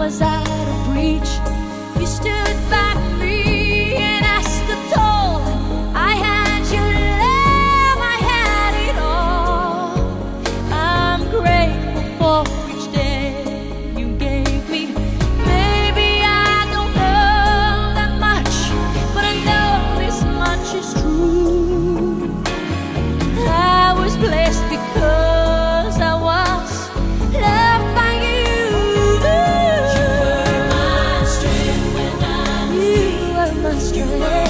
was I? you love.